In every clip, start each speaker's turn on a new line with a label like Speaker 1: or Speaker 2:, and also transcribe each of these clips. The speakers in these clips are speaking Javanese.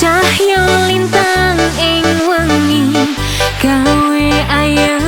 Speaker 1: Cahyo lintang ing wengi gawe ayam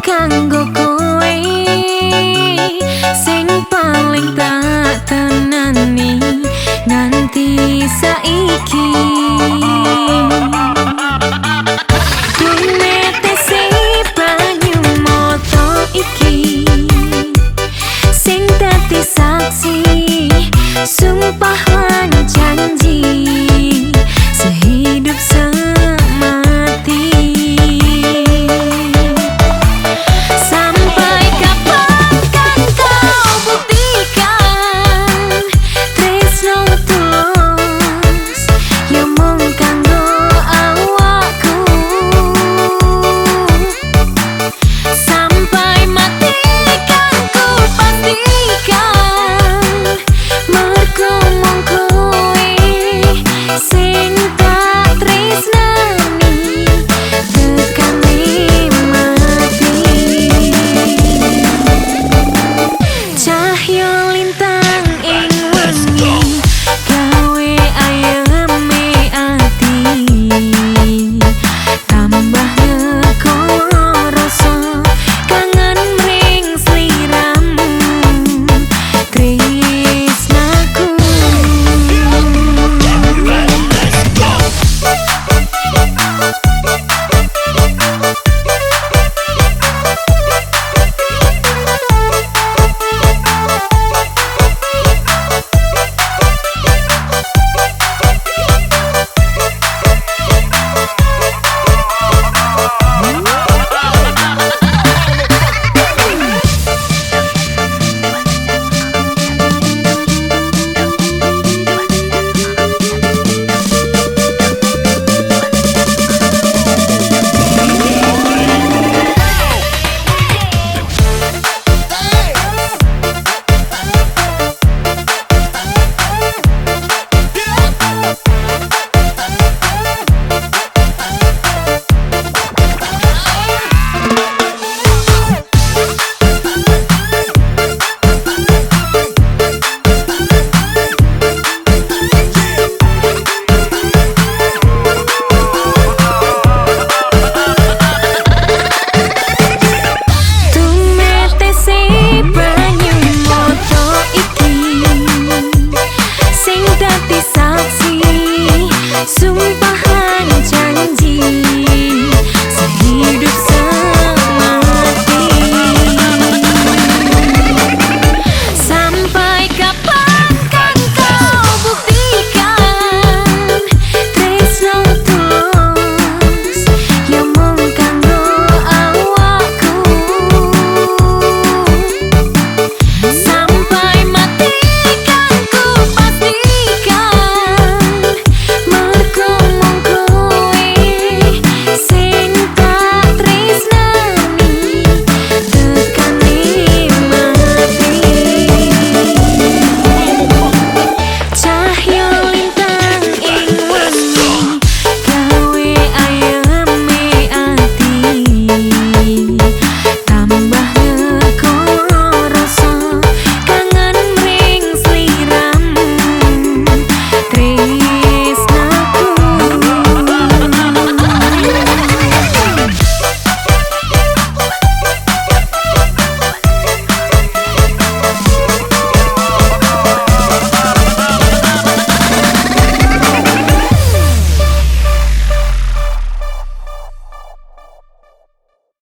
Speaker 1: kanggo kowe. Sing paling tak tenani nanti saiki. Sumpah lan janji